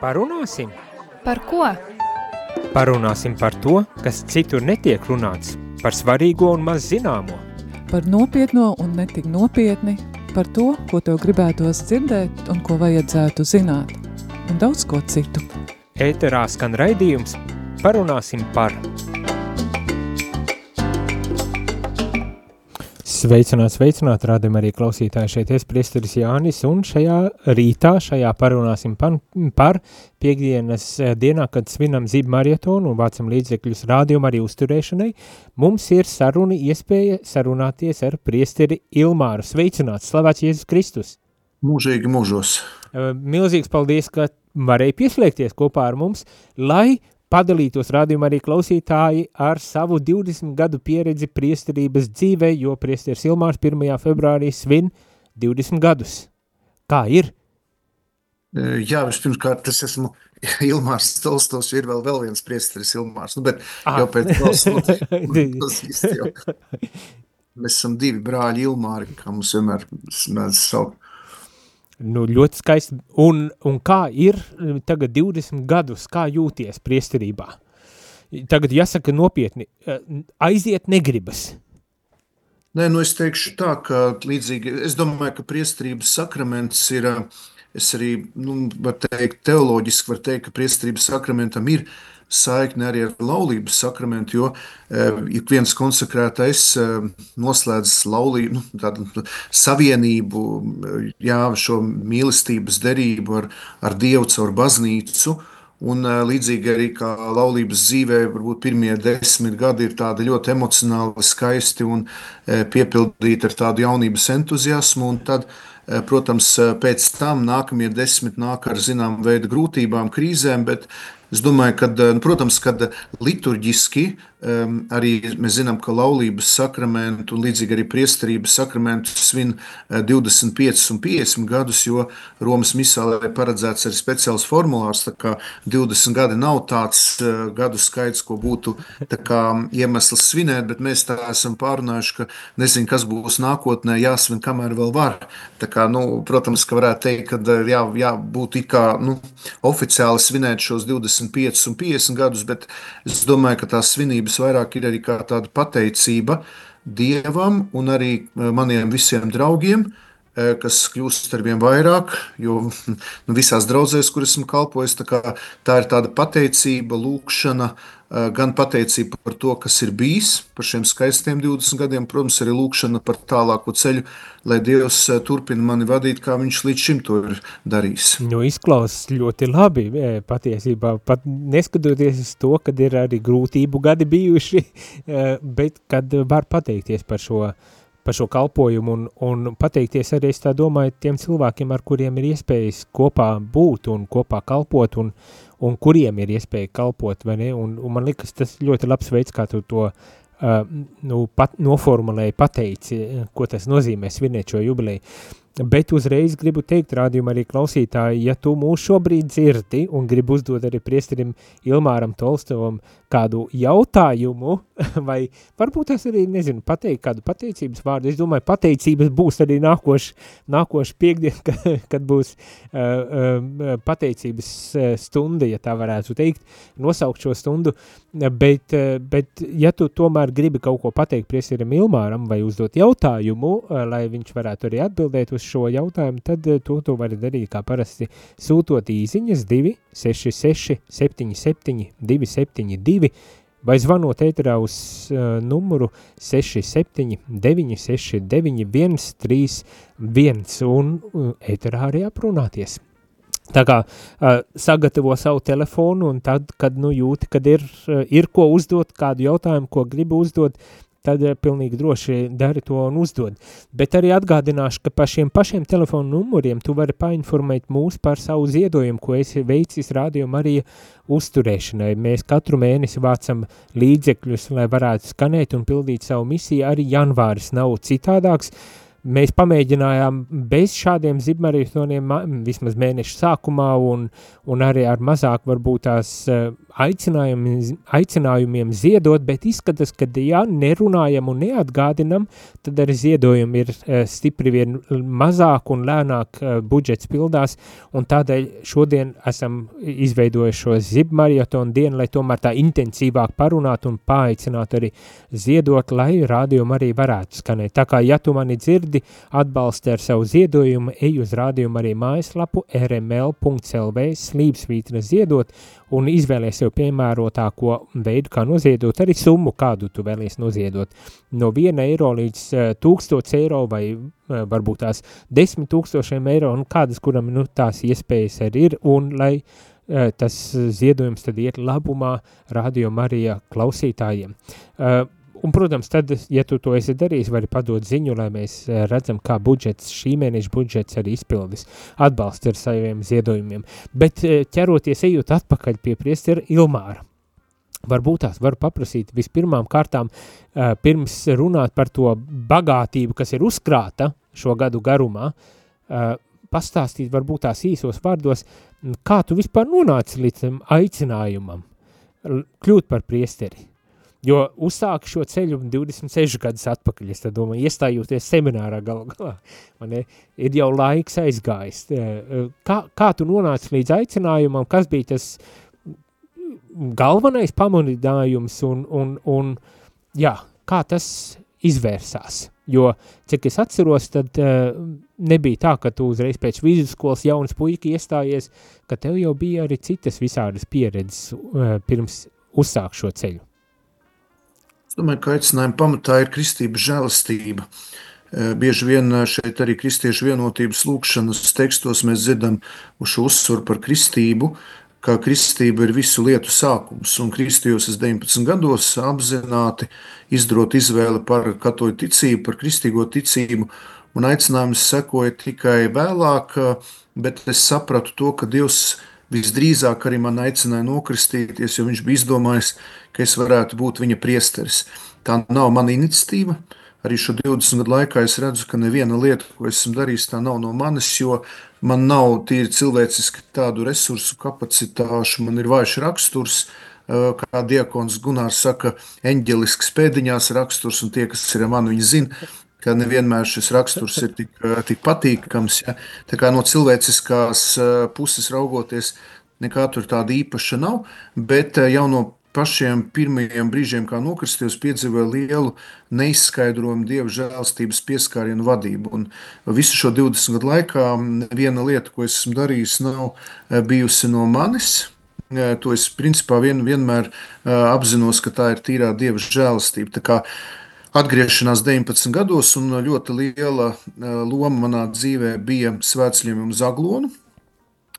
Parunāsim? Par ko? Parunāsim par to, kas citur netiek runāts, par svarīgo un maz zināmo. Par nopietno un netik nopietni, par to, ko tev gribētos dzirdēt un ko vajadzētu zināt, un daudz ko citu. Ēterā skan raidījums Parunāsim par – Sveicināt, sveicināt, rādam arī klausītāji šeit es priesteris Jānis, un šajā rītā, šajā parunāsim par, par piekdienas eh, dienā, kad svinam zību marietonu un vācam līdzekļus rādījumu arī uzturēšanai, mums ir saruna iespēja sarunāties ar priesteri Ilmāru. Sveicināts, slavēts Jēzus Kristus! Mūžīgi mūžos! Eh, milzīgs paldies, ka varēja pieslēgties kopā ar mums, lai padalītos rādījumā arī klausītāji ar savu 20 gadu pieredzi priesterības dzīvē, jo priesteris Ilmārs 1. februārī svin 20 gadus. Kā ir? E, jā, vispirms kārt es esmu Ilmārs Tolstovs, ir vēl, vēl viens priesteris Ilmārs, nu, bet Aha. jau pēc jau, mēs esam divi brāļi Ilmāri, kā mums vienmēr saukt. Nu, ļoti skaisti. Un, un kā ir tagad 20 gadus, kā jūties priesterībā? Tagad jāsaka nopietni, aiziet negribas. Nē, nu es teikšu tā, ka līdzīgi, es domāju, ka priesterības sakraments ir, es arī, nu, var teikt, teoloģiski var teikt, ka priesterības sakramentam ir uh, saikni arī ar laulības sakramentu, jo uh, ik viens konsekrētais uh, noslēdz laulību, nu, tādu savienību, jā, šo mīlestības derību ar, ar Dievu caur baznīcu, Un līdzīgi arī kā laulības dzīvē, varbūt pirmie desmit gadi ir tādi ļoti emocionāli, skaisti un piepildīti ar tādu jaunības entuziasmu. Un tad, protams, pēc tam nākamie desmit nāk ar zināmu veidu grūtībām, krīzēm, bet Es domāju, ka, eh, nu, protams, kad liturģiski um, arī mēs zinām, ka laulības sakramentu un līdzīgi arī priesterības sakramentu svin 25 eh, un 50 gadus, jo Romas misālē paredzēts arī speciāls formulārs, tā kā 20 gadi nav tāds uh, gadu skaits, ko būtu kā, iemesls svinēt, bet mēs tā esam pārunājuši, ka nezinu, kas būs nākotnē jāsvin, kamēr vēl var. Tā kā, nu, protams, ka varētu teikt, ka jā, jā, būtu it kā nu, oficiāli svinēt šos 20 45 un 50 gadus, bet es domāju, ka tās svinības vairāk ir arī kā tāda pateicība Dievam un arī eh, maniem visiem draugiem, eh, kas kļūst ar vien vairāk, jo nu, visās draudzēs, kur esmu kalpojis, tā, tā ir tāda pateicība, lūkšana, Eh, gan pateicība par to, kas ir bijis, par šiem skaistiem 20 gadiem, protams, arī lūkšana par tālāku ceļu, lai Dievs eh, turpina mani vadīt, kā viņš līdz šim to ir darījis. Nu, izklausās ļoti labi, e, patiesībā, pat neskatoties uz to, kad ir arī grūtību gadi bijuši, bet kad var pateikties par šo par šo kalpojumu un, un pateikties arī, es tā domāju, tiem cilvēkiem, ar kuriem ir iespējas kopā būt un kopā kalpot un, un kuriem ir iespēja kalpot, vai ne, un, un man likas tas ļoti labs veids, kā tu to uh, nu, pat, noformulēji, pateici, ko tas nozīmē svinēt šo jubileju. Bet uzreiz gribu teikt, rādījumā arī klausītāji, ja tu mūs šobrīd dzirdi un gribi uzdot arī priesterim Ilmāram Tolstovam kādu jautājumu, vai varbūt es arī, nezinu, pateikt kādu pateicības vārdu, es domāju, pateicības būs arī nākoši, nākoši piekdien, kad, kad būs uh, uh, pateicības stunda, ja tā varētu teikt, nosaukt šo stundu, bet, uh, bet ja tu tomēr gribi kaut ko pateikt priesterim Ilmāram vai uzdot jautājumu, uh, lai viņš varētu arī atbildēt uz uz šo jautājumu, tad eh, to tu vari darīt kā parasti sūtot īziņas 266 77 272 vai zvanot ēterā uz uh, numuru 67 969 131 un uh, ēterā arī aprunāties. Tā kā uh, sagatavo savu telefonu un tad, kad nu jūti, kad ir, uh, ir ko uzdot, kādu jautājumu, ko gribu uzdot, tad eh, pilnīgi droši dari to un uzdod. Bet arī atgādināšu, ka par šiem pašiem telefonu numuriem tu vari painformēt mūs par savu ziedojumu, ko esi veicis Radio Marija uzturēšanai. Mēs katru mēnesi vācam līdzekļus, lai varētu skanēt un pildīt savu misiju. Arī janvāris nav citādāks. Mēs pamēģinājām bez šādiem zibmaratoniem vismaz mēneša sākumā un, un arī ar mazāk varbūt tās uh, aicinājumiem, aicinājumiem ziedot, bet izskatās, ka ja nerunājam un neatgādinam, tad arī ziedojumi ir uh, stipri vien mazāk un lēnāk uh, budžets pildās, un tādēļ šodien esam izveidojuši šo zibmaratonu dienu, lai tomēr tā intensīvāk parunātu un paaicinātu arī ziedot, lai rādījumu arī varētu skanēt. Tā kā, ja tu mani dzirdi, atbalsti ar savu ziedojumu, ej uz rādījumu arī mājaslapu rml.lv slīpsvītra ziedot un izvēlies sev piemērotāko veidu, kā noziedot arī summu, kādu tu vēlies noziedot. No 1 eiro līdz uh, eh, 1000 eiro vai uh, varbūt tās 10 tūkstošiem eiro un kādas, kuram nu, tās iespējas arī ir, un lai uh, tas ziedojums tad iet labumā Radio Marija klausītājiem. Uh, Un, protams, tad, ja tu to esi darījis, vari padot ziņu, lai mēs eh, redzam, kā budžets, šī mēneša budžets arī izpildis atbalsts ar saviem ziedojumiem. Bet eh, ķeroties, ejot atpakaļ pie priestera Ilmāra, varbūt tās varu paprasīt vispirmām kārtām, eh, pirms runāt par to bagātību, kas ir uzkrāta šo gadu garumā, pastāstīt varbūt tās īsos vārdos, kā tu vispār nonāci līdz aicinājumam kļūt par priesteri. Jo uzsāku šo ceļu 26 gadus atpakaļ, es domāju, iestājoties seminārā galu galā, man ir jau laiks aizgājis. Kā, kā tu nonāci līdz aicinājumam, kas bija tas galvenais pamanidājums un, un, un jā, kā tas izvērsās? Jo, cik es atceros, tad uh, nebija tā, ka tu uzreiz pēc vidusskolas jaunas puika iestājies, ka tev jau bija arī citas visādas pieredzes uh, pirms uzsāk šo ceļu. Es domāju, ka aicinājuma pamatā ir kristības žēlastība. Eh, bieži vien eh, šeit arī kristiešu vienotības lūkšanas tekstos mēs dzirdam uz šo uzsvaru par kristību, ka kristība ir visu lietu sākums. Un kristījos es 19 gados apzināti izdarot izvēli par katoļu ticību, par kristīgo ticību, un aicinājums sekoja tikai vēlāk, eh, bet es sapratu to, ka Dievs ir visdrīzāk arī man aicināja nokristīties, jo viņš bija izdomājis, ka es varētu būt viņa priesteris. Tā nav mana iniciatīva. Arī šo 20 gadu laikā es redzu, ka neviena lieta, ko esmu darījis, tā nav no manis, jo man nav tīri cilvēciski tādu resursu, kapacitāšu, man ir vājš raksturs, kā diakons Gunārs saka, eņģelisks pēdiņās raksturs, un tie, kas ir mani, viņi zina, ka nevienmēr šis raksturs ir tik, eh, tik patīkams. Ja? Tā kā no cilvēciskās eh, puses raugoties, nekā tur tāda īpaša nav, bet eh, jau no pašiem pirmajiem brīžiem, kā nokristījos, piedzīvoju lielu neizskaidrojumu dievu žēlstības pieskārienu vadību. Un visu šo 20 gadu laikā viena lieta, ko esmu darījis, nav bijusi no manis. To es principā vien, vienmēr apzinos, ka tā ir tīrā dieva žēlastība. Tā kā atgriešanās 19 gados, un ļoti liela eh, loma manā dzīvē bija svētceļiem uz Aglonu.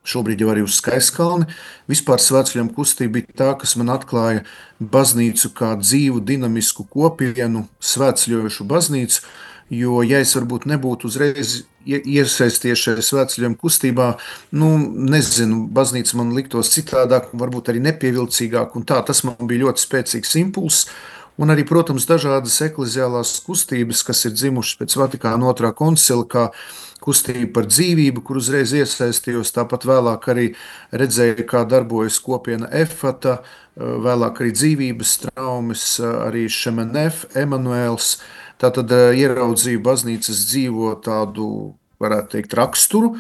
Šobrīd jau arī uz Skaiskalni. Vispār svētceļiem kustība bija tā, kas man atklāja baznīcu kā dzīvu, dinamisku kopienu, svētceļojušu baznīcu. Jo, ja es varbūt nebūtu uzreiz iesaistījies šajā svētceļiem kustībā, nu, nezinu, baznīca man liktos citādāk, varbūt arī nepievilcīgāk, un tā tas man bija ļoti spēcīgs impulss. Un arī, protams, dažādas ekleziālās kustības, kas ir dzimušas pēc Vatikāna otrā koncila, kā kustība par dzīvību, kur uzreiz iesaistījos. Tāpat vēlāk arī redzēju, kā darbojas kopiena EFATA, vēlāk arī dzīvības traumas, arī Šemenef, Emanuēls. Tātad eh, ieraudzīju baznīcas dzīvo tādu, varētu teikt, raksturu.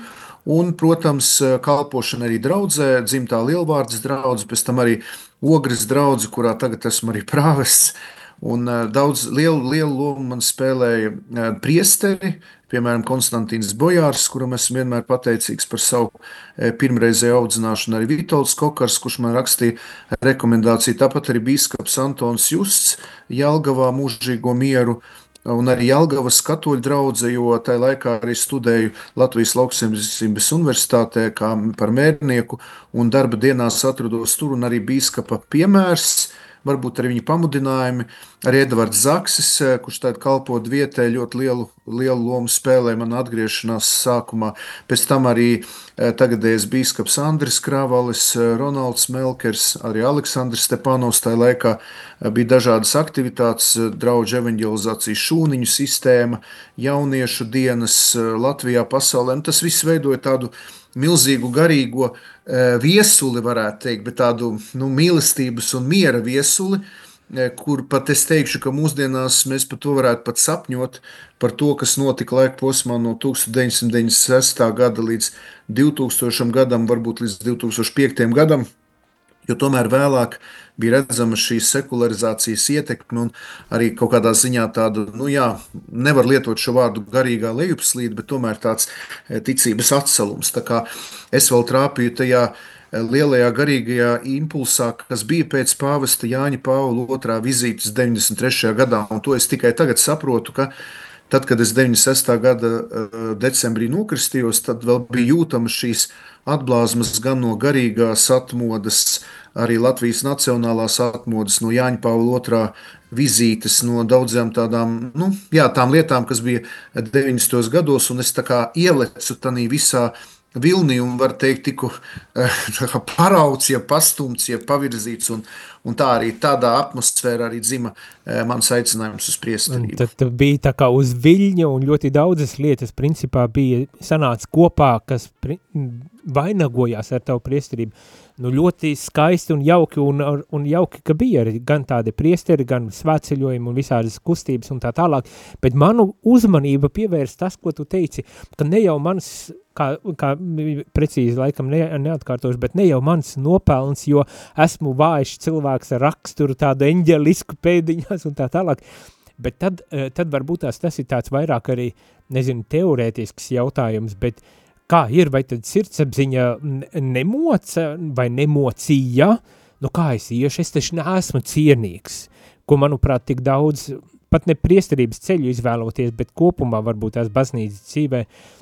Un, protams, kalpošana arī draudzē, dzimtā lielvārdas draudzē, pēc tam arī ogres draugu, kurā tagad esmu arī prāvests. Un uh, daudz lielu, lielu lomu man spēlēja uh, priesteri, piemēram, Konstantīns Bojārs, kuram esmu vienmēr pateicīgs par savu uh, pirmreizēju audzināšanu, arī Vitols Kokars, kurš man rakstīja rekomendāciju, tāpat arī bīskaps Antons Justs, Jelgavā mūžīgo mieru, un arī Jelgavas katoļu draudze, jo tajā laikā arī studēju Latvijas lauksaimniecības universitātē kā par mērnieku, un darba dienās atrados tur, un arī bīskapa piemērs, varbūt arī viņa pamudinājumi. Arī Edvards Zaksis, kurš tādā kalpot vietē, ļoti lielu, lielu lomu spēlē man atgriešanās sākumā. Pēc tam arī tagadējais bīskaps Andris Krāvalis, Ronalds Melkers, arī Aleksandrs Stepanovs tajā laikā bija dažādas aktivitātes, draudžu evanģelizācijas šūniņu sistēma, jauniešu dienas Latvijā, pasaulē. Un tas viss veidoja tādu milzīgu garīgo e, viesuli, varētu teikt, bet tādu nu, mīlestības un miera viesuli, e, kur pat es teikšu, ka mūsdienās mēs par to varētu pat sapņot, par to, kas notika laika posmā no 1996. gada līdz 2000. gadam, varbūt līdz 2005. gadam, jo tomēr vēlāk bija redzama šī sekularizācijas ietekme un arī kaut kādā ziņā tāda, nu jā, nevar lietot šo vārdu garīgā lejupslīde, bet tomēr tāds e, ticības atsalums. Tā kā es vēl trāpīju tajā e, lielajā garīgajā impulsā, kas bija pēc pāvesta Jāņa Pāvila otrā vizītes 93. gadā, un to es tikai tagad saprotu, ka Tad, kad es 96. gada e, decembrī nokristījos, tad vēl bija jūtamas šīs atblāzmas gan no garīgās atmodas, arī Latvijas nacionālās atmodas, no Jāņa Pāvila otrā vizītes, no daudzām tādām nu, jā, tām lietām, kas bija 90. gados, un es tā kā ielecu tajā visā vilni un, var teikt, tiku eh, parauts, ja pastumts, ja pavirzīts, un, un tā arī tādā atmosfērā arī dzima eh, mans aicinājums uz priesterību. Tad, tad bija tā kā uz viļņa, un ļoti daudzas lietas principā bija sanāca kopā, kas vainagojās ar tavu priesterību nu, ļoti skaisti un jauki, un, un jauki, ka bija arī gan tādi priesteri, gan svētceļojumi un visādas kustības un tā tālāk, bet manu uzmanība pievērst tas, ko tu teici, ka ne jau mans, kā, kā precīzi laikam ne, neatkārtošu, bet ne jau mans nopelns, jo esmu vājš cilvēks ar raksturu, tādu eņģelisku pēdiņās un tā tālāk, bet tad, eh, tad varbūt tās tas ir tāds vairāk arī, nezinu, teorētisks jautājums, bet kā ir, vai tad sirdsapziņa nemoca vai nemocīja, nu kā es iešu, es taču neesmu cienīgs, ko, manuprāt, tik daudz, pat ne priesterības ceļu izvēloties, bet kopumā varbūt tās baznīcas dzīvē, uh,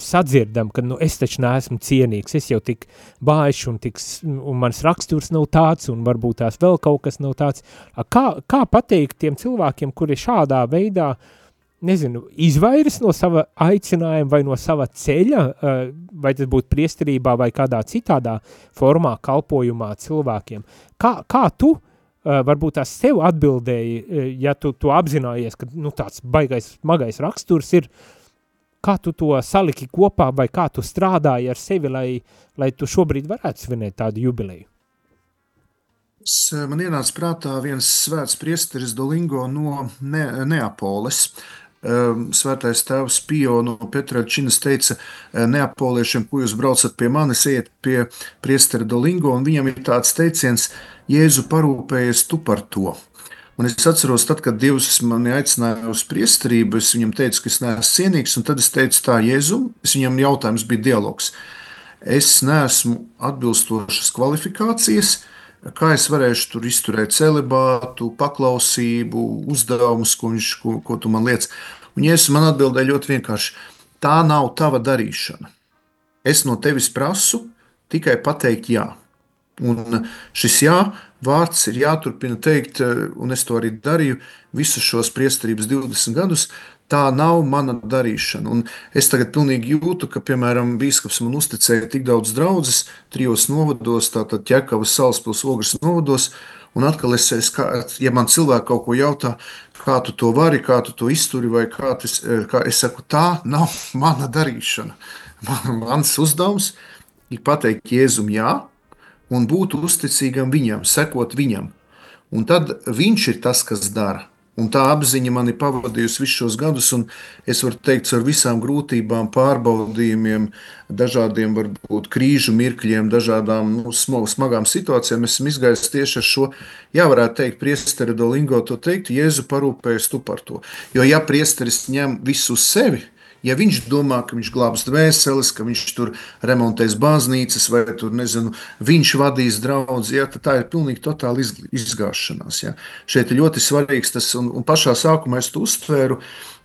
sadzirdam, ka nu, es taču neesmu cienīgs, es jau tik bājuši un, tik, un mans raksturs nav tāds un varbūt tās vēl kaut kas nav tāds. Kā, kā pateikt tiem cilvēkiem, kuri šādā veidā uh, nezinu, izvairas no sava aicinājuma vai no sava ceļa, vai tas būtu priesterībā vai kādā citādā formā kalpojumā cilvēkiem. Kā, kā tu varbūt tās sev atbildēji, ja tu to apzinājies, ka nu, tāds baigais, smagais raksturs ir, kā tu to saliki kopā vai kā tu strādāji ar sevi, lai, lai tu šobrīd varētu svinēt tādu jubileju? Man ienāca prātā viens svēts priesteris Dolingo no ne Neapoles. Ehm, svētais tēvs Pio no Petračinas teica ehm, neapoliešiem, ko jūs braucat pie manis, ejiet pie priestera Dolingo, un viņam ir tāds teiciens, Jēzu parūpējies tu par to. Un es atceros, tad, kad Dievs mani aicināja uz priesterību, es viņam teicu, ka es neesmu cienīgs, un tad es teicu tā Jēzu, es viņam jautājums bija dialogs. Es neesmu atbilstošas kvalifikācijas, kā es varēšu tur izturēt celibātu, paklausību, uzdevumus, ko, viņš, ko, ko tu man liec. Un Jēzus man atbildēja ļoti vienkārši: tā nav tava darīšana. Es no tevis prasu tikai pateikt jā. Un šis jā vārds ir jāturpina teikt, un es to arī darīju visus šos priesterības 20 gadus. Tā nav mana darīšana. Un es tagad pilnīgi jūtu, ka, piemēram, Bīskaps man uzticēja tik daudz draugus, trijos novados, tātad Ķekavas, Salaspils, Ogres novados. Un atkal, es, es kā, ja man cilvēki kaut ko jautā, kā tu to vari, kā tu to izturi, vai kā, tas, kā es saku, tā nav mana darīšana. Man, mans uzdevums ir pateikt Jēzum jā, un būt uzticīgam viņam, sekot viņam. Un tad viņš ir tas, kas dara. Un tā apziņa man ir pavadījusi visus šos gadus, un es varu teikt, ar visām grūtībām, pārbaudījumiem, dažādiem, varbūt krīžu mirkļiem, dažādām nu, smagām situācijām. Esmu izgājis tieši ar šo, jā, varētu teikt, priesteri Dolingo to teikt, Jēzu parūpējas tu par to. Jo ja priesteris ņem visu uz sevi, Ja viņš domā, ka viņš glābs dvēseles, ka viņš tur remontēs baznīcas vai tur, nezinu, viņš vadīs draugus, ja, tad tā ir pilnīgi totāla izgāšanās. Ja. Šeit ir ļoti svarīgs tas, un, un pašā sākumā es to uztvēru,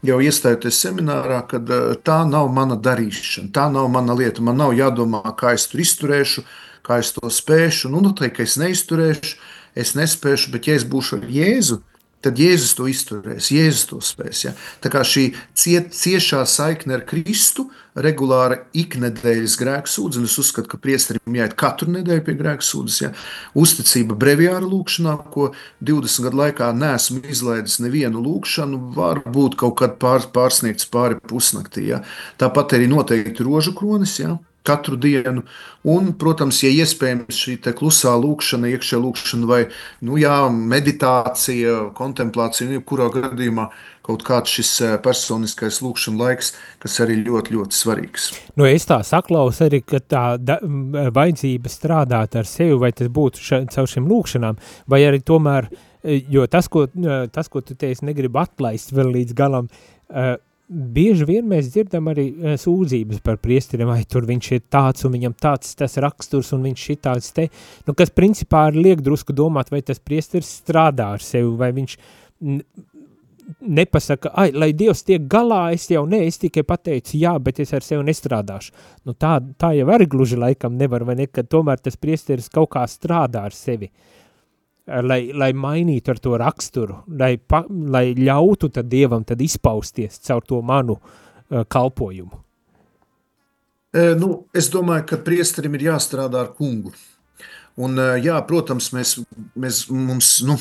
jau iestājoties seminārā, ka tā nav mana darīšana, tā nav mana lieta. Man nav jādomā, kā es tur izturēšu, kā es to spēšu. Nu, noteikti, ka es neizturēšu, es nespēšu, bet ja es būšu ar Jēzu, tad Jēzus to izturēs, Jēzus to spēs. Ja? Tā kā šī ciet, ciešā saikne ar Kristu, regulāra iknedēļas grēksūdze, un es uzskatu, ka priesterim jāiet katru nedēļu pie grēksūdzes, ja? uzticība breviāra lūkšanā, ko 20 gadu laikā neesmu izlaidis nevienu lūkšanu, var būt kaut kad pār, pārsniegts pāri pusnaktī. Ja? Tāpat arī noteikti rožu kronis, ja? Katru dienu. Un, protams, ja iespējams šī klusā lūkšana, iekšā lūkšana vai nu, jā, meditācija, kontemplācija, nu, jebkurā gadījumā kaut kāds šis eh, personiskais lūkšana laiks, kas arī ļoti, ļoti svarīgs. Nu, es tā saklausu arī, ka tā da, vajadzība strādāt ar sevi, vai tas būtu ša, caur šiem lūkšanām, vai arī tomēr, eh, jo tas, ko, eh, tas, ko tu teici, negribu atlaist vēl līdz galam, uh, bieži vien mēs dzirdam arī uh, sūdzības par priesteriem, vai tur viņš ir tāds un viņam tāds tas raksturs un viņš ir tāds te, nu, kas principā liek drusku domāt, vai tas priesteris strādā ar sevi, vai viņš nepasaka, ai, lai Dievs tiek galā, es jau ne, es tikai pateicu, jā, bet es ar sevi nestrādāšu. Nu, tā, tā jau arī gluži laikam nevar, vai ne, ka tomēr tas priesteris kaut kā strādā ar sevi. Uh, lai, lai mainītu ar to raksturu, lai, pa, lai ļautu tad Dievam tad izpausties caur to manu uh, kalpojumu? E, nu, es domāju, ka priesterim ir jāstrādā ar kungu. Un, jā, protams, mēs, mēs, mums, nu,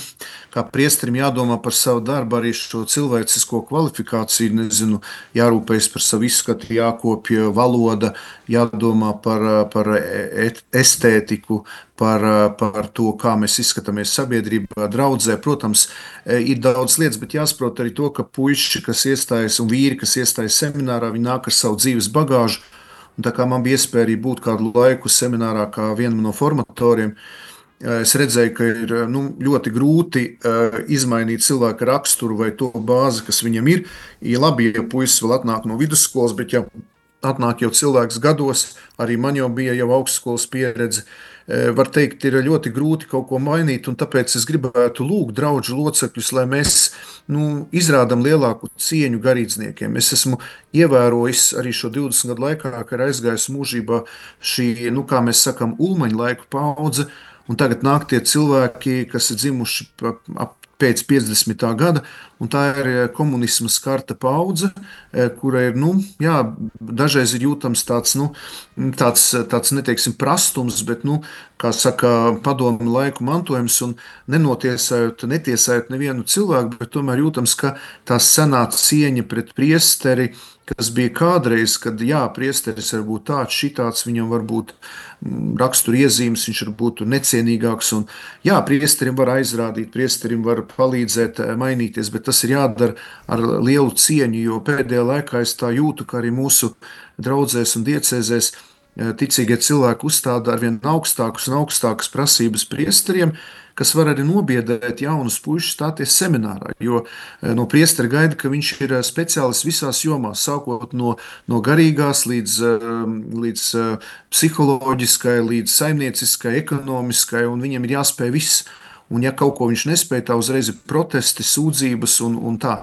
kā priesterim, jādomā par savu darbu, arī šo cilvēcisko kvalifikāciju, nezinu, jārūpējas par savu izskatu, jākopja valoda, jādomā par, par estētiku, par, par to, kā mēs izskatāmies sabiedrībā, draudzē. Protams, ir daudz lietas, bet jāsaprot arī to, ka puiši, kas iestājas un vīri, kas iestājas seminārā, viņi nāk ar savu dzīves bagāžu Un tā kā man bija iespēja arī būt kādu laiku seminārā, kā vienam no formatoriem, eh, es redzēju, ka ir nu, ļoti grūti uh, izmainīt cilvēka raksturu vai to bāzi, kas viņam ir. Ja labi, ja puisis vēl atnāk no vidusskolas, bet ja atnāk jau cilvēks gados, arī man jau bija jau augstskolas pieredze, uh, Eh, var teikt, ir ļoti grūti kaut ko mainīt. Tāpēc es gribētu lūgt draugu locekļus, lai mēs nu, izrādām lielāku cieņu garīdzniekiem. Es esmu ievērojis arī šo 20 gadu laikā, kad ir aizgājusi mūžībā šī, nu, kā mēs sakām, ulmaņa laiku paudze. Un tagad nāk tie cilvēki, kas ir dzimuši ap pēc 50. gada, un tā ir eh, komunisma skarta paudze, eh, kura ir, nu, jā, dažreiz ir jūtams tāds, nu, tāds, tāds neteiksim, prastums, bet, nu, kā saka, padomu laiku mantojums, un nenotiesājot, netiesājot nevienu cilvēku, bet tomēr jūtams, ka tā senā cieņa pret priesteri, kas bija kādreiz, kad, jā, priesteris var būt tāds, šitāds, viņam var būt mm, raksturiezīmes, viņš var būt necienīgāks, un, jā, priesterim var aizrādīt, priesterim var palīdzēt eh, mainīties, bet tas ir jādara ar lielu cieņu, jo pēdējā laikā es tā jūtu, ka arī mūsu draudzēs un diecēzēs eh, ticīgie cilvēki uzstāda arvien augstākas un augstākas prasības priesteriem, kas var arī nobiedēt jaunus puikas stāties seminārā. Jo eh, no priestera gaida, ka viņš ir speciālists visās jomās, sākot no, no garīgās līdz, līdz psiholoģiskai, līdz saimnieciskai, ekonomiskai, un viņam ir jāspēj viss. Un, ja kaut ko viņš nespēja, tā uzreiz ir protesti, sūdzības un, un tā.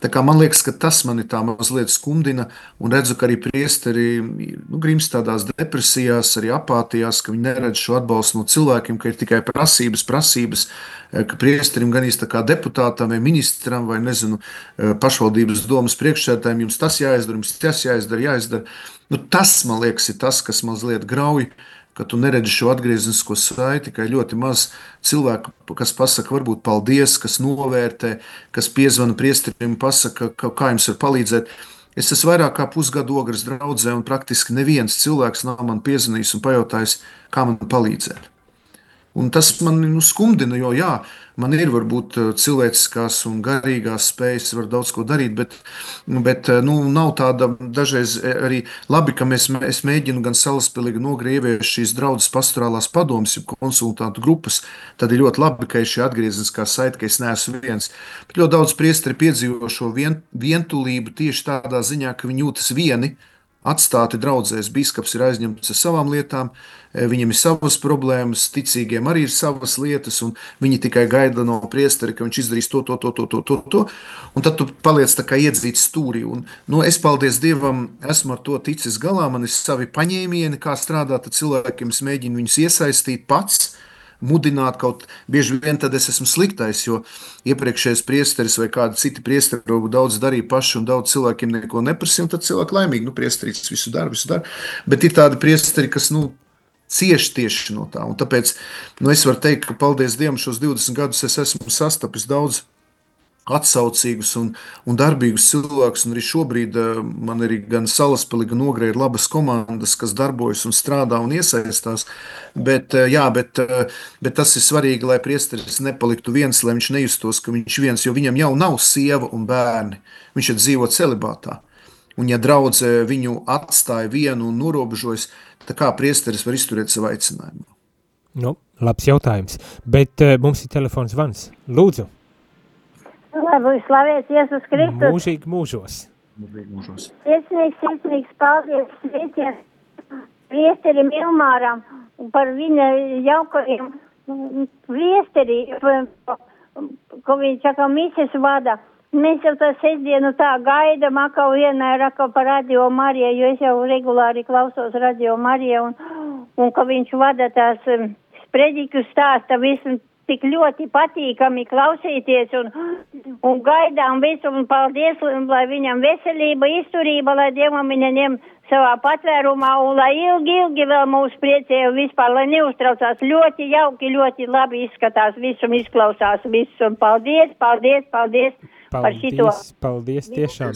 Tā kā man liekas, ka tas man ir tā mazliet skumdina, un redzu, ka arī priesteri nu, grimst tādās depresijās, arī apātijās, ka viņi neredz šo atbalstu no cilvēkiem, ka ir tikai prasības, prasības, eh, ka priesterim gan īsti kā deputātam vai ministram vai, nezinu, eh, pašvaldības domas priekšsētājiem jums tas jāizdara, jums tas jāizdara, jāizdara. Nu, tas, man liekas, ir tas, kas mazliet grauj uh, ka tu neredzi šo atgrieznisko saiti, ka ir ļoti maz cilvēku, kas pasaka, varbūt paldies, kas novērtē, kas piezvana priesterim, pasaka, ka, kā jums var palīdzēt. Es esmu vairāk kā pusgadu ogres draudzē, un praktiski neviens cilvēks nav man piezvanījis un pajautājis, kā man palīdzēt. Un tas man nu, skumdina, jo jā, man ir varbūt eh, cilvēciskās un garīgās spējas, var daudz ko darīt, bet, bet eh, nu, nav tāda dažreiz eh, arī labi, ka mēs, es mēģinu gan salaspēlīgi nogrievies šīs draudzes pastorālās padomas, jau konsultantu grupas, tad ir ļoti labi, ka ir šī atgriezniskā saita, ka es neesmu viens. Bet ļoti daudz priesteri piedzīvo šo vien, vientulību tieši tādā ziņā, ka viņi jūtas vieni, atstāti draudzēs. Bīskaps ir aizņemts ar savām lietām, e, viņam ir savas problēmas, ticīgiem arī ir savas lietas, un viņi tikai gaida no priestera, ka viņš izdarīs to, to, to, to, to, to, to. Un tad tu paliec tā kā iedzīts stūrī. Un, nu, es, paldies Dievam, esmu ar to ticis galā, man ir savi paņēmieni, kā strādāt ar cilvēkiem, es mēģinu viņus iesaistīt pats, mudināt, kaut bieži vien tad es esmu sliktais, jo iepriekšējais priesteris vai kādi citi priesteri daudz darīja paši un daudz cilvēkiem neko neprasīja, un tad cilvēki laimīgi, nu, priesteris visu dara, visu dara. Bet ir tādi priesteri, kas, nu, cieši tieši no tā. Un tāpēc nu, es varu teikt, ka paldies Dievam šos 20 gadus es esmu sastapis daudz atsaucīgus un, un darbīgus cilvēkus. Un arī šobrīd uh, man ir gan salaspēli, gan ogrē ir labas komandas, kas darbojas un strādā un iesaistās. Bet, uh, jā, bet, uh, bet tas ir svarīgi, lai priesteris nepaliktu viens, lai viņš nejustos, ka viņš viens, jo viņam jau nav sieva un bērni. Viņš ir dzīvo celibātā. Un ja draudzē viņu atstāja vienu un norobežojas, tad kā priesteris var izturēt savu aicinājumu? Nu, labs jautājums. Bet uh, mums ir telefons Vans. Lūdzu. Lai slavēts Jēzus Kristus. Mūžīgi mūžos. Mūžīgi mūžos. Sirsnīgs, sirsnīgs paldies sveiciens priesterim Ilmāram par viņa jaukajiem priesteri, ko viņš saka, mises vada. Mēs jau tā sestdienu tā gaidam, akau vienai raka par radio Mariju, jo es jau regulāri klausos radio Mariju un, un ka viņš vada tās um, sprediķu stāsta visu tik ļoti patīkami klausīties un, un gaidām visu un paldies, lai viņam veselība, izturība, lai Dievam viņa ņem savā patvērumā un lai ilgi, ilgi vēl mūs priecē un vispār, lai neuztraucās. Ļoti jauki, ļoti labi izskatās visu un izklausās visu un paldies, paldies, paldies. Paldies, par šito. paldies tiešām.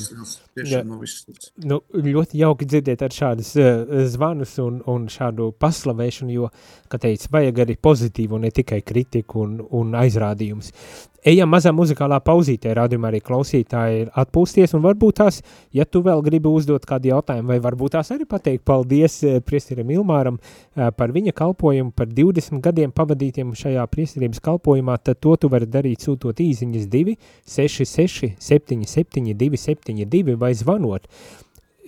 Tiešām no visas. Nu, ļoti jauki dzirdēt ar šādas uh, zvanus un, un šādu paslavēšanu, jo, kā teica, vajag arī pozitīvu, ne tikai kritiku un, un aizrādījumus. Ejam mazā muzikālā pauzītē, rādījumā arī klausītāji atpūsties, un varbūt tās, ja tu vēl gribi uzdot kādu jautājumu, vai varbūt tās arī pateikt paldies eh, priesterim Ilmāram eh, par viņa kalpojumu, par 20 gadiem pavadītiem šajā priesterības kalpojumā, tad to tu vari darīt sūtot īziņas 2 66 77 272 vai zvanot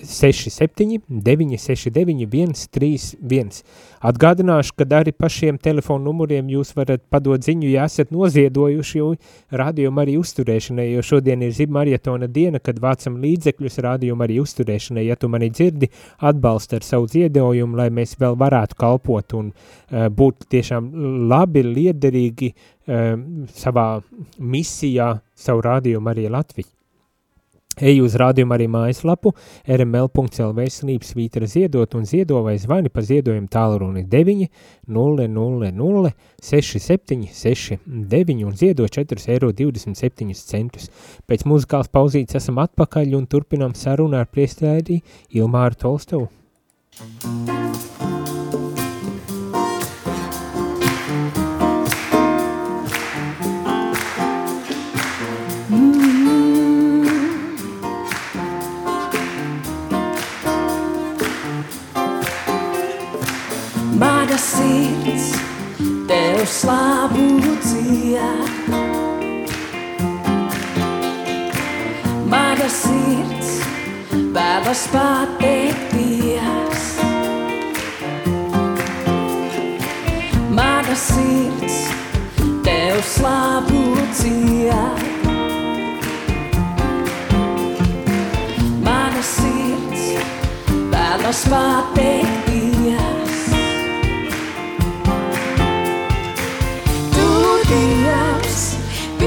67 969 131. Atgādināšu, ka arī pa šiem telefonu numuriem jūs varat padot ziņu, ja esat noziedojuši rādījumu arī uzturēšanai, jo šodien ir zibmarietona diena, kad vācam līdzekļus rādījumu arī uzturēšanai. Ja tu mani dzirdi, atbalsta ar savu ziedojumu, lai mēs vēl varētu kalpot un uh, būt tiešām labi, liederīgi uh, savā misijā, savu rādījumu arī Latviju. Ej uz rādījumu arī mājaslapu rml.lv slīps vītra ziedot un ziedo vai zvani pa ziedojumu tālruni 9 0 0 0 6 7 6 9 un ziedo 4 eiro 27 centus. Pēc muzikāls pauzītes esam atpakaļ un turpinām sarunu ar priestēri Ilmāru Tolstovu. Mana sirds tev slavu dzied. Mana sirds vēlas pateikties. Mana sirds tev slavu dzied. Mana sirds vēlas pateikties.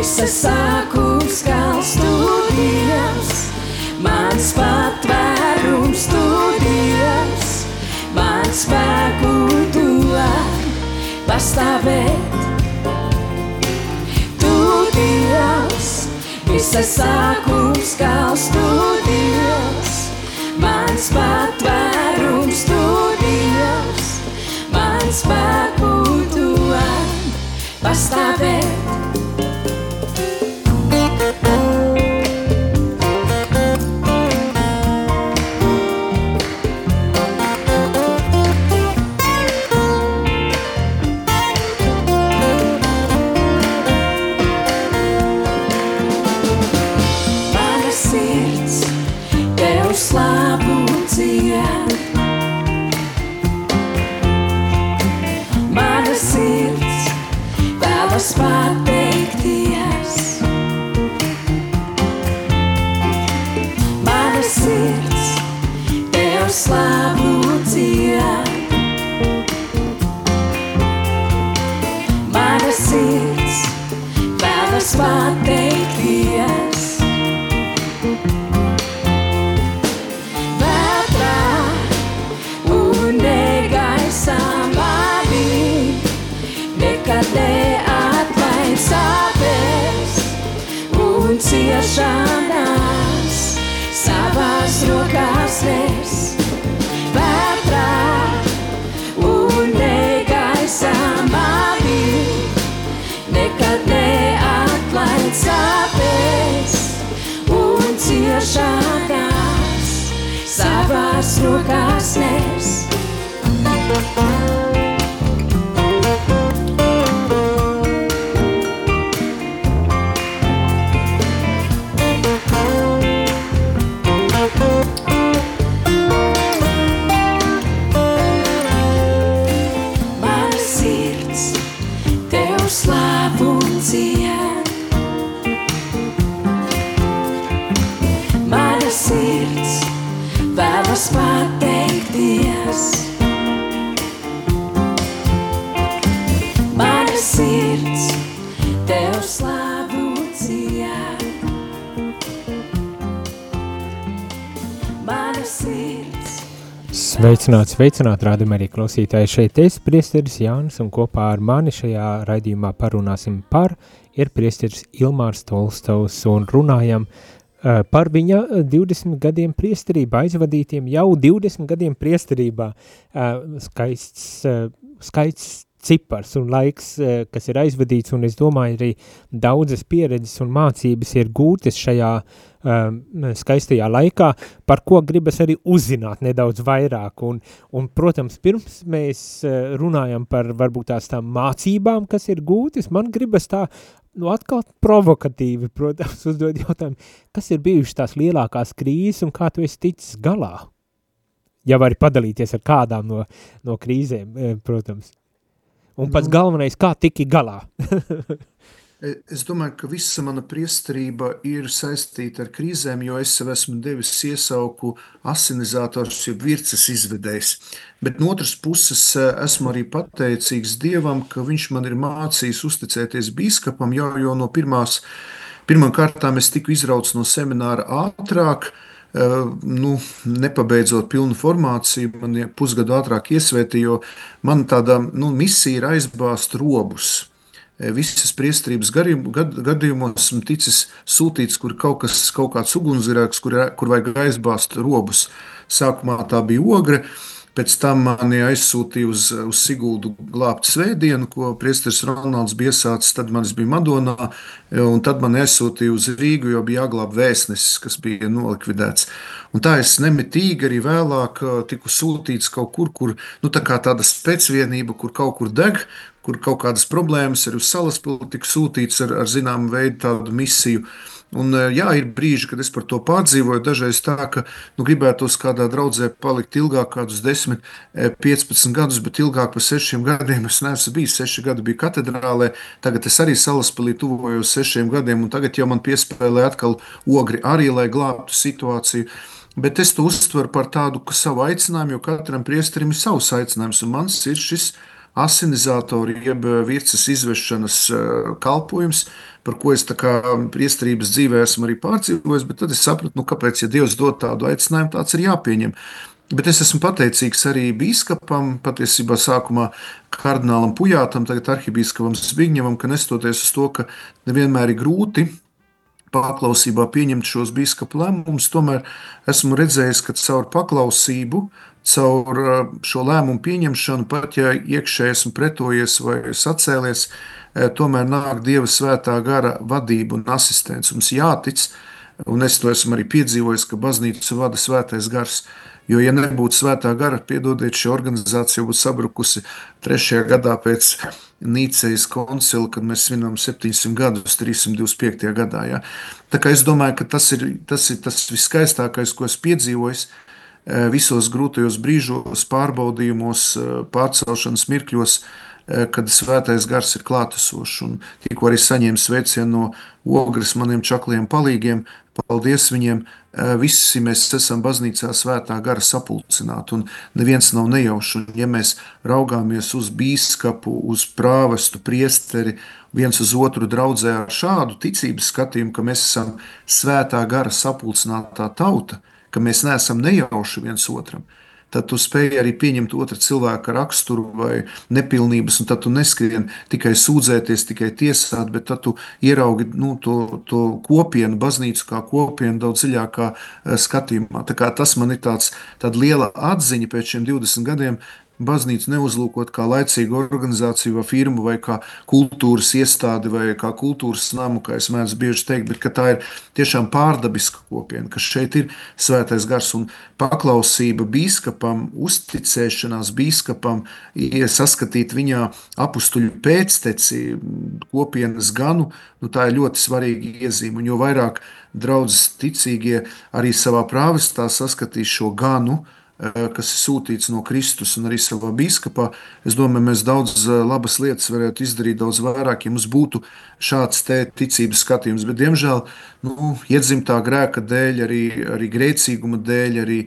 Visa sākums gals tu Dievs, mans patvērums tu Dievs, mans spēku tu pastāvēt. Tu Dievs, visa sākums gals tu Dievs, mans patvērums tu Dievs, mans spēku tu pastāvēt. Sirds vēlas pateikties. Mana sirds tev slavu ciet. Mana sirds Sveicināts, sveicināti, rādījumā arī klausītāji. Šeit es, priesteris Jānis, un kopā ar mani šajā raidījumā parunāsim par, ir priesteris Ilmārs Tolstovs, un runājam par viņa 20 gadiem priesterībā, aizvadītiem jau 20 gadiem priesterībā. Skaists, skaists cipars un laiks, kas ir aizvadīts, un es domāju arī daudzas pieredzes un mācības ir gūtas šajā um, skaistajā laikā, par ko gribas arī uzzināt nedaudz vairāk. Un, un protams, pirms mēs runājam par varbūt tās tām mācībām, kas ir gūtas, man gribas tā, nu atkal provokatīvi, protams, uzdod jautājumu, kas ir bijušas tās lielākās krīzes un kā tu esi ticis galā? Ja vari padalīties ar kādām no, no krīzēm, eh, protams. Un pats Nu. galvenais, kā tiki galā? Es domāju, ka visa mana priesterība ir saistīta ar krīzēm, jo es sev esmu devis iesauku asinizators, jeb virces izvedējs. Bet no otras puses e, esmu arī pateicīgs Dievam, ka viņš man ir mācījis uzticēties bīskapam jau, jau no pirmās, pirmām kārtām es tiku izrauts no semināra ātrāk, e, nu, nepabeidzot pilnu formāciju, man pusgadu ātrāk iesvētīja, jo man tāda nu, misija ir aizbāzt robus. E, Visas priestrības gadījum- gad- gadījumos esmu ticis sūtīts, kur kaut kas, kaut kāds ugunsgrēks, kur, kur vajag aizbāzt robus. Sākumā tā bija ogre, pēc tam mani aizsūtīja uz, uz Siguldu glābt svētdienu, ko priesteris Ronalds bija iesācis, tad manis bija Madonā, e, un tad mani aizsūtīja uz Rīgu, jo bija jāglāb vēstnesis, kas bija nolikvidēts. Un tā es nemitīgi arī vēlāk e, tiku sūtīts kaut kur, kur nu, tā tāda spēcvienība, kur kaut kur deg, kur kaut kādas problēmas ir uz salaspilsētu, tika sūtīts ar, ar zināmu veidu tādu misiju. Un, eh, jā, ir brīži, kad es par to pārdzīvoju. Dažreiz tā, ka nu, gribētos kādā draudzē palikt ilgāk, kādus 10, eh, 15 gadus, bet ilgāk par 6 gadiem es neesmu bijis. 6 gadi bija katedrālē, tagad es arī salaspēlī tuvojos 6 gadiem, un tagad jau man piespēlē atkal ogri arī, lai glābtu situāciju. Bet es to uztveru par tādu savu aicinājumu, jo katram priesterim ir savs aicinājums, un mans ir šis asinizātori, jeb eh, virces izvešanas eh, kalpojums, par ko es priesterības dzīvē esmu arī pārdzīvojis, tad es sapratu, nu, kāpēc, ja Dievs dod tādu aicinājumu, tāds ir jāpieņem. Bet es esmu pateicīgs arī biskupam, patiesībā sākumā kardinālam Pujātam, tagad arhibīskapam Zbigņevam, ka nestoties uz to, ka nevienmēr ir grūti paklausībā pieņemt šos biskupu lēmumus, tomēr esmu redzējis, ka caur paklausību, caur uh, šo lēmumu pieņemšanu, pat ja iekšēji esmu pretojies vai sacēlies, eh, tomēr nāk Dieva svētā gara vadība un asistents. Mums jātic, un es to esmu arī piedzīvojis, ka baznīcu vada svētais gars. Jo, ja nebūtu svētā gara, piedodiet, šī organizācija būtu sabrukusi trešajā gadā pēc Nīcejas koncila, kad mēs svinam 700 gadus, 325. gadā. Ja. Tā kā es domāju, ka tas ir tas, ir tas viskaistākais, ko es piedzīvoju eh, visos grūtajos brīžos, pārbaudījumos, eh, pārcelšanas mirkļos, eh, kad svētais gars ir klātesošs. Un tikko arī saņēmu sveicienu no ogres maniem čakliem palīgiem, paldies viņiem! Eh, Visi mēs esam baznīcā svētā gara sapulcināti, un neviens nav nejaušs. Ja mēs raugāmies uz bīskapu, uz prāvestu, priesteri, viens uz otru draudzē ar šādu ticības skatījumu, ka mēs esam svētā gara sapulcinātā tauta, ka mēs neesam nejauši viens otram, tad tu spēj arī pieņemt otra cilvēka raksturu vai nepilnības, un tad tu neskrien tikai sūdzēties, tikai tiesāt, bet tad tu ieraugi nu, to, to kopienu, baznīcu kā kopienu daudz dziļākā eh, skatījumā. Tā kā tas man ir tāds, liela atziņa pēc šiem 20 gadiem, baznīcu neuzlūkot kā laicīgu organizāciju vai firmu vai kā kultūras iestādi vai kā kultūras namu, kā es mēdzu bieži teikt, bet tā ir tiešām pārdabiska kopiena, ka šeit ir svētais gars. Un paklausība bīskapam, uzticēšanās bīskapam, saskatīt viņā apustuļu pēcteci, kopienas ganu, nu tā ir ļoti svarīga iezīme, un jo vairāk draudzes ticīgie arī savā prāvestā saskatīs šo ganu, Eh, kas ir sūtīts no Kristus un arī savā biskupā. Es domāju, mēs daudz eh, labas lietas varētu izdarīt, daudz vairāk, ja mums būtu šāds ticības skatījums. Bet, diemžēl, nu, iedzimtā grēka dēļ, arī, arī grēcīguma dēļ, arī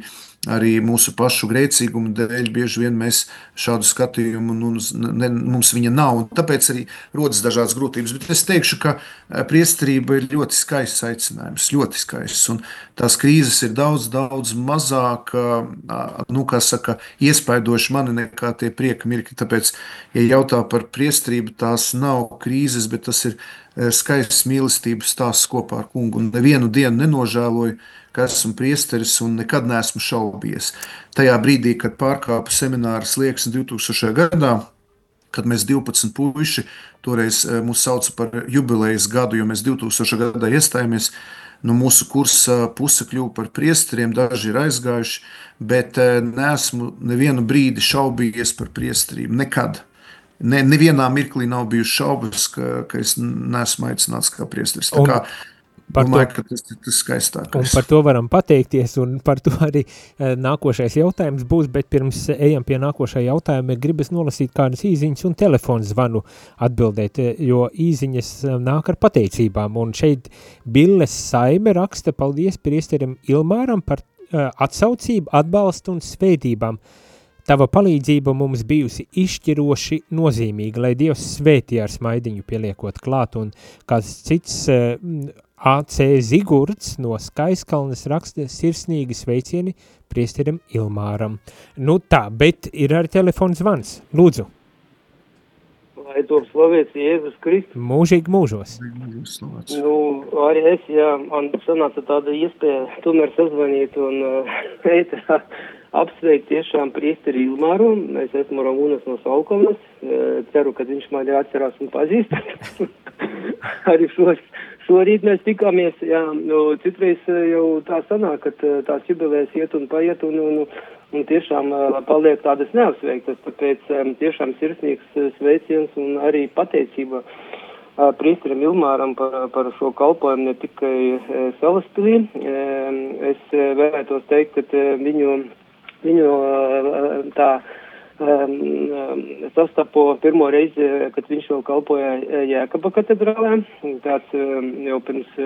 arī mūsu pašu grēcīguma dēļ bieži vien mēs šādu skatījumu nu, ne, mums viņa nav. Tāpēc arī rodas dažādas grūtības. Bet es teikšu, ka eh, priesterība ir ļoti skaists aicinājums, ļoti skaists. Un tās krīzes ir daudz, daudz mazāk, nu, kā saka, iespaidoši mani nekā tie prieka mirkļi. Tāpēc, ja jautā par priesterību, tās nav krīzes, bet tas ir eh, skaists mīlestības stāsts kopā ar kungu. Un nevienu dienu nenožēloju ka esmu priesteris un nekad neesmu šaubies. Tajā brīdī, kad pārkāpu semināra slieksni 2000. gadā, kad mēs 12 puiši, toreiz eh, mūs sauca par jubilejas gadu, jo mēs 2000. gadā iestājāmies, no mūsu kursa puse kļuva par priesteriem, daži ir aizgājuši, bet eh, neesmu nevienu brīdi šaubījies par priesterību, nekad. Ne, nevienā mirklī nav bijušas šaubas, ka, ka es neesmu aicināts kā priesteris. Tā kā, un Par Domāju, to, tas ir tas skaistākais. Par to varam pateikties, un par to arī uh, nākošais jautājums būs, bet pirms ejam pie nākošā jautājuma, gribas nolasīt kādas īziņas un telefonu zvanu atbildēt, eh, jo īziņas eh, nāk ar pateicībām, un šeit Billes Saime raksta paldies priesterim Ilmāram par atsaucību, atbalstu un svētībām. Tava palīdzība mums bijusi izšķiroši nozīmīga, lai Dievs svētī ar smaidiņu pieliekot klāt, un kāds cits AC Zigurds no Skaiskalnes raksta sirsnīgi sveicieni priesterim Ilmāram. Nu tā, bet ir arī telefons zvans. Lūdzu. Lai to slavēts Jēzus Kristus. Mūžīgi mūžos. Nu, arī es, jā, man sanāca tāda iespēja tomēr sazvanīt un uh, apsveikt tiešām priesteri Ilmāru. Es esmu Ramūnas no Saukalnas. Uh, ceru, ka viņš mani atcerās un pazīst. arī šos Šorīt mēs tikāmies, jā, nu, citreiz eh, jau tā sanāk, ka eh, tās jubilēs iet un paiet un, un, un tiešām uh, paliek tādas neapsveiktas, tāpēc tiešām sirsnīgs sveiciens un arī pateicība priesterim Ilmāram par, par šo kalpojumu ne tikai Salaspilī. Es vēlētos teikt, ka viņu, viņu tā um, sastapu pirmo reizi, kad viņš vēl kalpoja Jēkaba katedrālē. Tāds um, jau pirms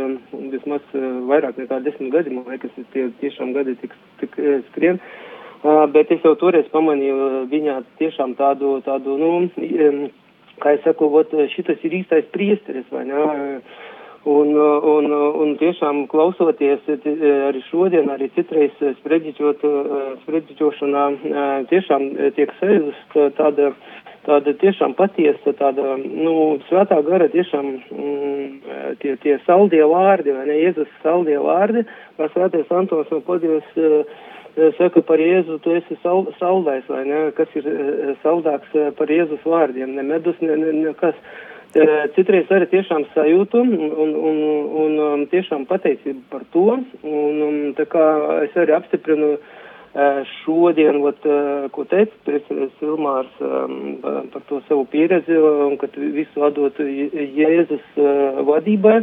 vismaz vairāk nekā desmit gadi, man liekas, tie tiešām gadi tik, tik skrien. Uh, bet es jau toreiz pamanīju viņā tiešām tādu, tādu, nu, kā es saku, ot, šitas ir īstais priesteris, vai ne? Un, un, un tiešām klausoties arī šodien, arī citreiz sprediķošanā, tiešām tiek sajust tāda, tāda tiešām patiesa, tāda, nu, svētā gara tiešām mm, tie, tie saldie vārdi, vai ne, Jēzus saldie vārdi, kā svētais Antons no Podijos saka par Jēzu, tu esi sal, saldais, vai ne, kas ir saldāks par Jēzus vārdiem, ne medus, ne, ne, ne kas. Citreiz arī tiešām sajūtu un, un, un, un um, tiešām pateicību par to. Un, un tā kā es arī apstiprinu šodien, vat, ko teica priesteris Ilmārs um, par to savu pieredzi, un kad visu atdot Jēzus vadībai.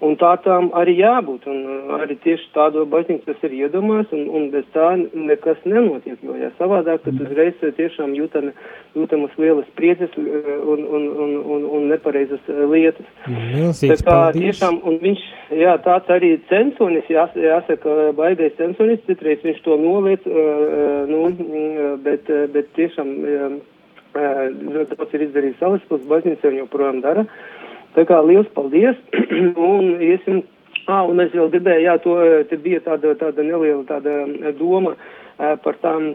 Un tā tam arī jābūt, un uh, arī tieši tādu baznīcu tas ir iedomās, un, un bez tā nekas nenotiek, jo, ja savādāk, tad uzreiz tiešām jūtami, jūtamas lielas uh, un, un, un, un, un nepareizas uh, lietas. Milzīgs tā kā tiešām, un viņš, jā, tāds arī censonis, jās, jāsaka, baigais censonis, citreiz viņš to noliec, nu, bet, bet tiešām daudz ir izdarījis savas puses, baznīca jau joprojām dara. Tā kā liels paldies, un iesim, ā, un es vēl gribēju, jā, to, te bija tāda, tāda neliela tāda doma par tām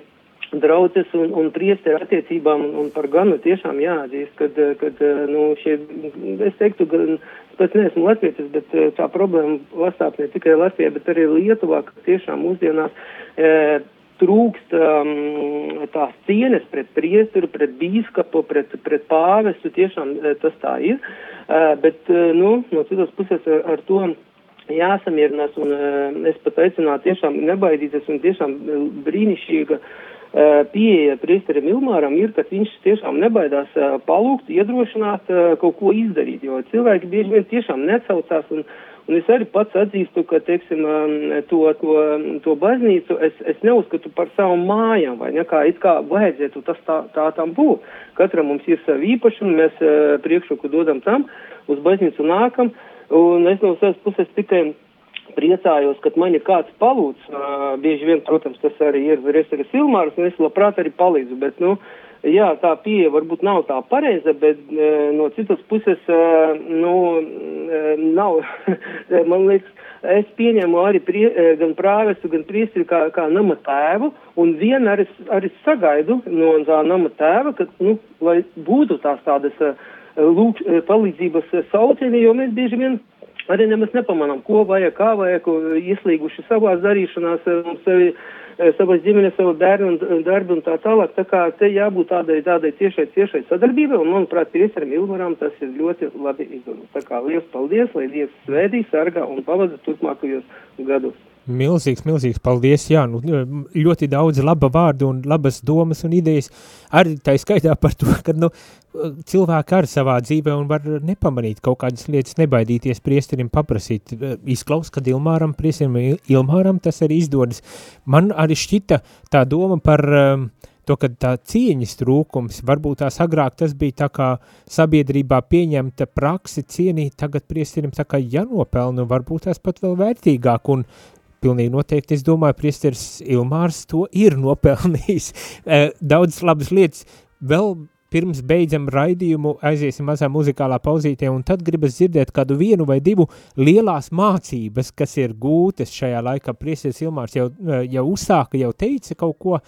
draudzes un, un priesteru attiecībām un, un par ganu. Tiešām jāatzīst, kad, kad nu, šie, es teiktu, gan, es pēc neesmu latvietis, bet tā problēma vastāp ne tikai Latvijā, bet arī Lietuvā, ka tiešām mūsdienās e, trūkst um, tās cienes pret priesteru, pret bīskapu, pret, pret pāvestu, tiešām tas tā ir, uh, bet, uh, nu, no citas puses ar, ar to jāsamierinās, un uh, es pat aicinātu tiešām nebaidīties, un tiešām brīnišķīga uh, pieeja priesterim Ilmāram ir, ka viņš tiešām nebaidās palūgt, iedrošināt kaut ko izdarīt, jo cilvēki bieži vien tiešām necaucās un, un es arī pats atzīstu, ka, teiksim, to, to, to baznīcu es, es neuzskatu par savu mājām, vai ne, kā it kā vajadzētu tas tā, tā tam būt. Katram mums ir savi īpašumi, mēs priekšroku dodam tam, uz baznīcu nākam, un es no savas puses tikai priecājos, kad man ir kāds palūdz. Uh, bieži vien, protams, tas arī ir Resegas Ilmārs, un es labprāt arī palīdzu, bet, nu, jā, tā pieeja varbūt nav tā pareiza, bet uh, no citas puses, uh, nu, uh, nav, man liekas, es pieņemu arī prie, gan prāvestu, gan priestri kā, kā nama tēvu, un vien arī, arī sagaidu no tā nama tēva, ka, nu, lai būtu tās tādas lūk, palīdzības saucieni, jo mēs bieži vien arī nemaz nepamanām, ko vajag, kā vajag, ieslīguši savās darīšanās, sevi, savas ģimenes, savu bērnu darbu un tā tālāk. Tā kā te jābūt tādai, tādai tiešai, tiešai sadarbībai, un, manuprāt, Piesariem Ilmaram tas ir ļoti labi izdarīts. Tā kā liels paldies, lai Dievs svētī, sargā un pavada turpmākajos gados. Milzīgs, milzīgs paldies, jā, nu, ļoti daudz laba vārdu un labas domas un idejas, arī tā skaitā par to, ka, nu, cilvēki ar savā dzīvē un var nepamanīt kaut kādas lietas, nebaidīties priesterim paprasīt, izklaus, ka Ilmāram, priesterim Ilmāram tas arī izdodas. Man arī šķita tā doma par um, to, ka tā cieņas trūkums, varbūt tās agrāk tas bija tā kā sabiedrībā pieņemta praksi cienīt, tagad priesterim tā kā janopelnu, varbūt tās pat vēl vērtīgāk, un pilnīgi noteikti, es domāju, priesteris Ilmārs to ir nopelnījis. Eh, daudz labas lietas vēl pirms beidzam raidījumu, aiziesim mazā muzikālā pauzītē, un tad gribas dzirdēt kādu vienu vai divu lielās mācības, kas ir gūtas šajā laikā. Priesteris Ilmārs jau, eh, jau uzsāka, jau teica kaut ko,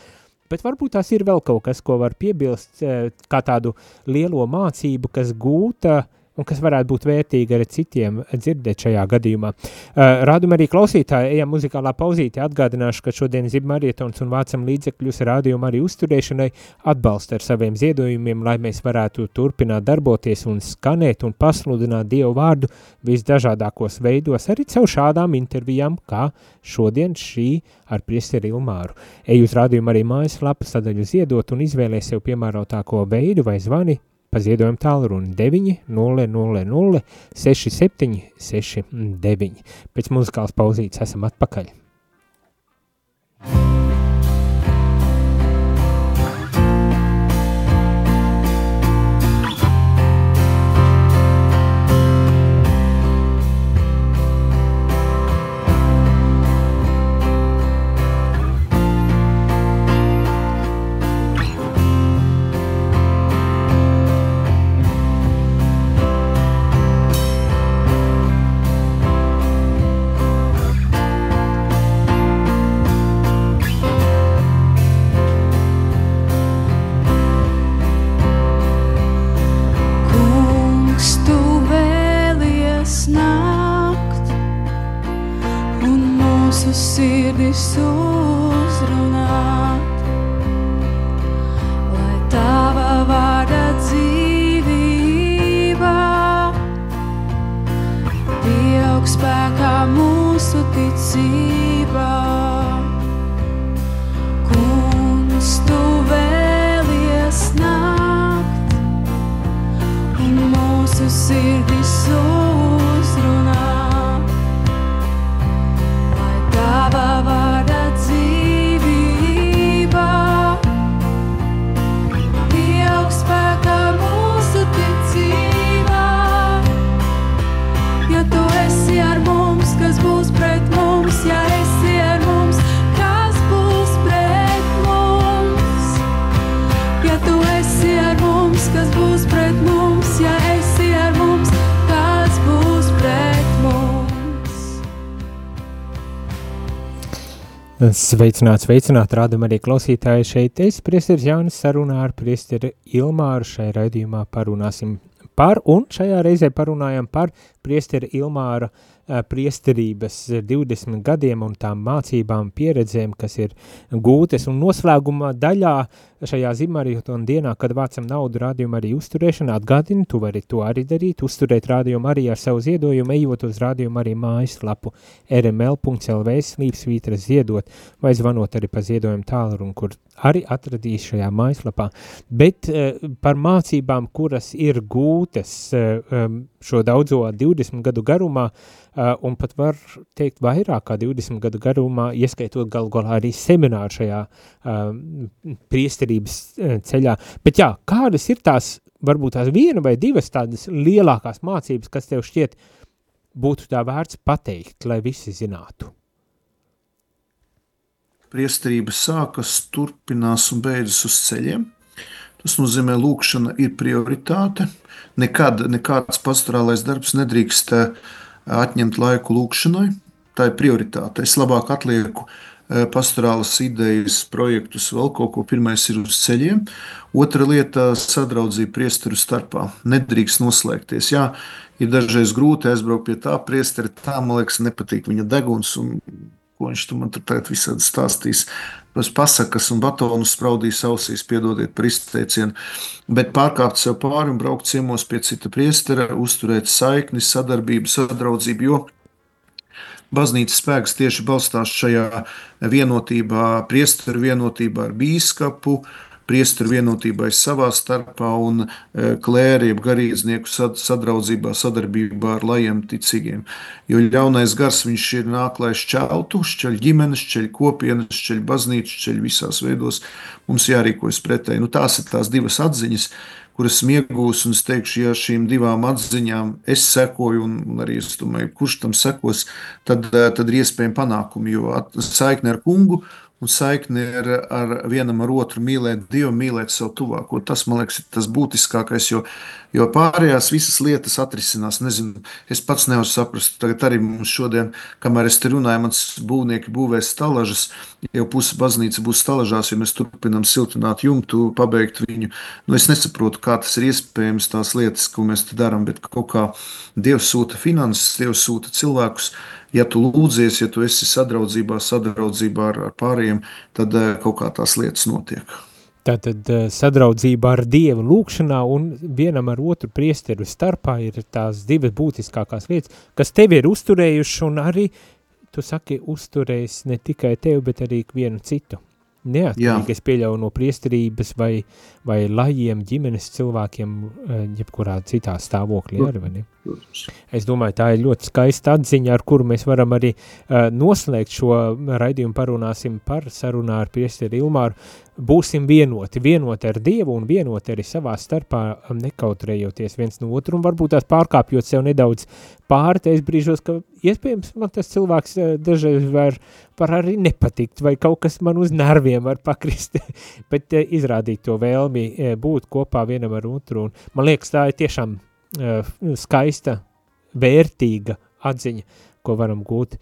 bet varbūt tās ir vēl kaut kas, ko var piebilst, eh, kā tādu lielo mācību, kas gūta uh, un kas varētu būt vērtīgi arī citiem dzirdēt šajā gadījumā. Uh, Rādum arī klausītāji, ejam muzikālā pauzītē, atgādināšu, ka šodien Zibmarietons un vācam līdzekļus rādījumu arī uzturēšanai atbalsta ar saviem ziedojumiem, lai mēs varētu turpināt darboties un skanēt un pasludināt Dievu vārdu visdažādākos veidos, arī caur šādām intervijām, kā šodien šī ar priesteri Ilmāru. Ej uz rādījumu arī mājaslapu sadaļu ziedot un izvēlē sev piemērotāko veidu vai zvani pa ziedojumu tālruni 9 0 0 0 6 7 6 9. Pēc muzikālas pauzītes esam atpakaļ. Kungs, Sveicināt, sveicināt, rādam arī klausītāji šeit. Es, priesteris Jānis, sarunā ar priesteri Ilmāru šai raidījumā parunāsim par, un šajā reizē parunājam par priesteri Ilmāra uh, priesterības 20 gadiem un tām mācībām, pieredzēm, kas ir gūtas un noslēguma daļā šajā zimarītona dienā, kad vācam naudu rādījumu arī uzturēšana, atgādini, tu vari to arī darīt, uzturēt rādījumu arī ar savu ziedojumu, ejot uz rādījumu arī mājaslapu rml.lv slīpsvītra ziedot, vai zvanot arī pa ziedojumu tālrumu, kur arī atradīs šajā mājaslapā. Bet uh, par mācībām, kuras ir gūtas uh, um, šo daudzo 20 gadu garumā, un pat var teikt vairāk kā 20 gadu garumā, ieskaitot galu galā arī semināru šajā priesterības ceļā. Bet jā, kādas ir tās, varbūt tās viena vai divas tādas lielākās mācības, kas tev šķiet būtu tā vērts pateikt, lai visi zinātu? Priesterība sākas, turpinās un beidzas uz ceļiem. Tas nozīmē, ka lūkšana ir prioritāte. Nekad nekāds pastorālais darbs nedrīkst eh, atņemt laiku lūkšanai. Tā ir prioritāte. Es labāk atlieku eh, pastorālas idejas, projektus, vēl kaut ko. Pirmais ir uz ceļiem. Otra lieta - sadraudzība priesteru starpā. Nedrīkst noslēgties. Jā, ir dažreiz grūti aizbraukt pie tā priestera. Tā man liekas, nepatīk viņa deguns un ko viņš man tur tagad visādi stāstīs. Tos pasakas un batonus spraudīs ausīs, piedodiet par izteicienu. Bet pārkāpt sev pāri un braukt ciemos pie cita priestera, uzturēt saikni, sadarbību, sadraudzību, jo baznīcas spēks tieši balstās šajā vienotībā, priesteru vienotībā ar bīskapu, uh, priesteru vienotībai savā starpā un e, klēriem, garīdznieku sadraudzībā, sadarbībā ar lajiem ticīgiem. Jo ļaunais gars viņš ir nāk, lai šķeltu, šķeļ ģimenes, šķeļ kopienas, šķeļ baznīcu, šķeļ visās veidos. Mums jārīkojas pretēji. Nu, tās ir tās divas atziņas, kuras iegūs, un es teikšu, ja šīm divām atziņām es sekoju, un arī es domāju, kurš tam sekos, tad, e, tad ir iespējami panākumi, jo saikne ar kungu un saikni ar, ar vienam ar otru mīlēt Dievu, mīlēt savu tuvāko. Tas, man liekas, ir tas būtiskākais, jo, jo pārējās visas lietas atrisinās. Nezinu, es pats nevaru saprast, tagad arī mums šodien, kamēr es te runāju, mans būvnieki būvēs stalažas, jau puse baznīca būs stalažās, ja mēs turpinām siltināt jumtu, pabeigt viņu. Nu, es nesaprotu, kā tas ir iespējams, tās lietas, ko mēs te darām, bet kaut kā Dievs sūta finanses, Dievs sūta cilvēkus, ja tu lūdzies, ja tu esi sadraudzībā, sadraudzībā ar, ar pārējiem, tad eh, kaut kā tās lietas notiek. Tātad eh, sadraudzība ar Dievu lūkšanā un vienam ar otru priesteru starpā ir tās divas būtiskākās lietas, kas tevi ir uzturējuši un arī, tu saki, uzturējis ne tikai tevi, bet arī vienu citu. Neatkarīgi es pieļauju no priesterības vai, vai lajiem, ģimenes cilvēkiem, eh, jebkurā citā stāvoklī arī, vai ne? Es domāju, tā ir ļoti skaista atziņa, ar kuru mēs varam arī uh, noslēgt šo raidījumu, parunāsim par sarunā ar priesteri Ilmāru, būsim vienoti, vienoti ar Dievu un vienoti arī savā starpā, um, nekautrējoties viens no otru un varbūt tās pārkāpjot sev nedaudz pāri, tais brīžos, ka iespējams man tas cilvēks uh, dažreiz var, var arī nepatikt vai kaut kas man uz nerviem var pakrist, bet uh, izrādīt to vēlmi uh, būt kopā vienam ar otru un man liekas tā ir tiešām skaista, vērtīga atziņa, ko varam gūt.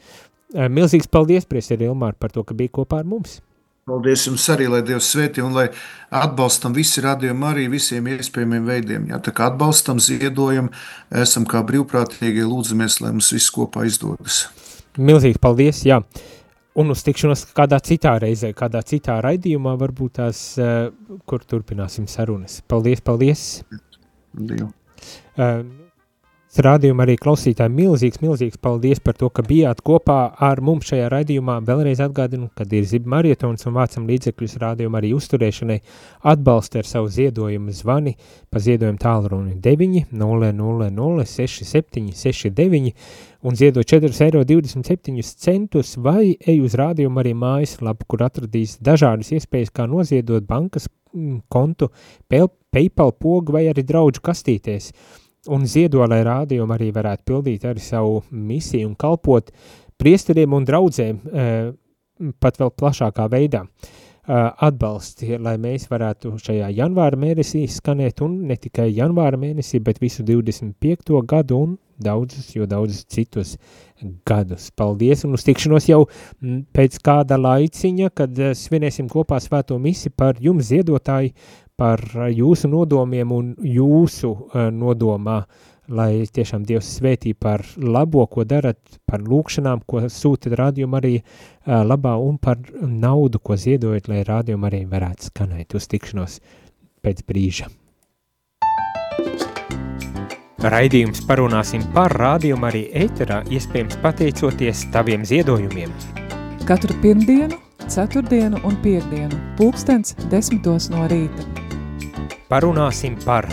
Milzīgs paldies, priesteri Ilmār, par to, ka bija kopā ar mums. Paldies jums arī, lai Dievs svētī un lai atbalstam visi radījumi arī visiem iespējamiem veidiem. Jā, tā kā atbalstam, ziedojam, esam kā brīvprātīgie, lūdzamies, lai mums viss kopā izdodas. Milzīgi paldies, jā. Un uz tikšanos kādā citā reizē, kādā citā raidījumā, varbūt tās, uh, kur turpināsim sarunas. Paldies, paldies! Dievu. Uh, Rādījuma arī klausītāji milzīgs, milzīgs paldies par to, ka bijāt kopā ar mums šajā raidījumā. Vēlreiz atgādinu, kad ir zib marietons un vācam līdzekļus rādījuma arī uzturēšanai atbalsta ar savu ziedojumu zvani pa ziedojumu tālruni 9 0 0 0 6 7 6 9 un ziedo 4,27 eiro vai ej uz rādījumu arī mājaslapu, kur atradīs dažādas iespējas, kā noziedot bankas kontu, PayPal pogu vai arī draudžu kastītēs un ziedo, lai rādījumu arī varētu pildīt arī savu misiju un kalpot priesteriem un draudzēm e, pat vēl plašākā veidā e, atbalsti, lai mēs varētu šajā janvāra mēnesī skanēt un ne tikai janvāra mēnesī, bet visu 25. gadu un daudzus, jo daudzus citus gadus. Paldies un uz tikšanos jau pēc kāda laiciņa, kad svinēsim kopā svēto misi par jums ziedotāji, par jūsu nodomiem un jūsu nodomā, lai tiešām Dievs svētī par labo, ko darat, par lūkšanām, ko sūtat rādījumu arī labā un par naudu, ko ziedojat, lai rādījumu arī varētu skanēt uz tikšanos pēc brīža. Raidījums parunāsim par rādījumu arī ēterā, iespējams pateicoties taviem ziedojumiem. Katru pirmdienu, ceturtdienu un piekdienu, pulkstens desmitos no rīta. Parunāsim par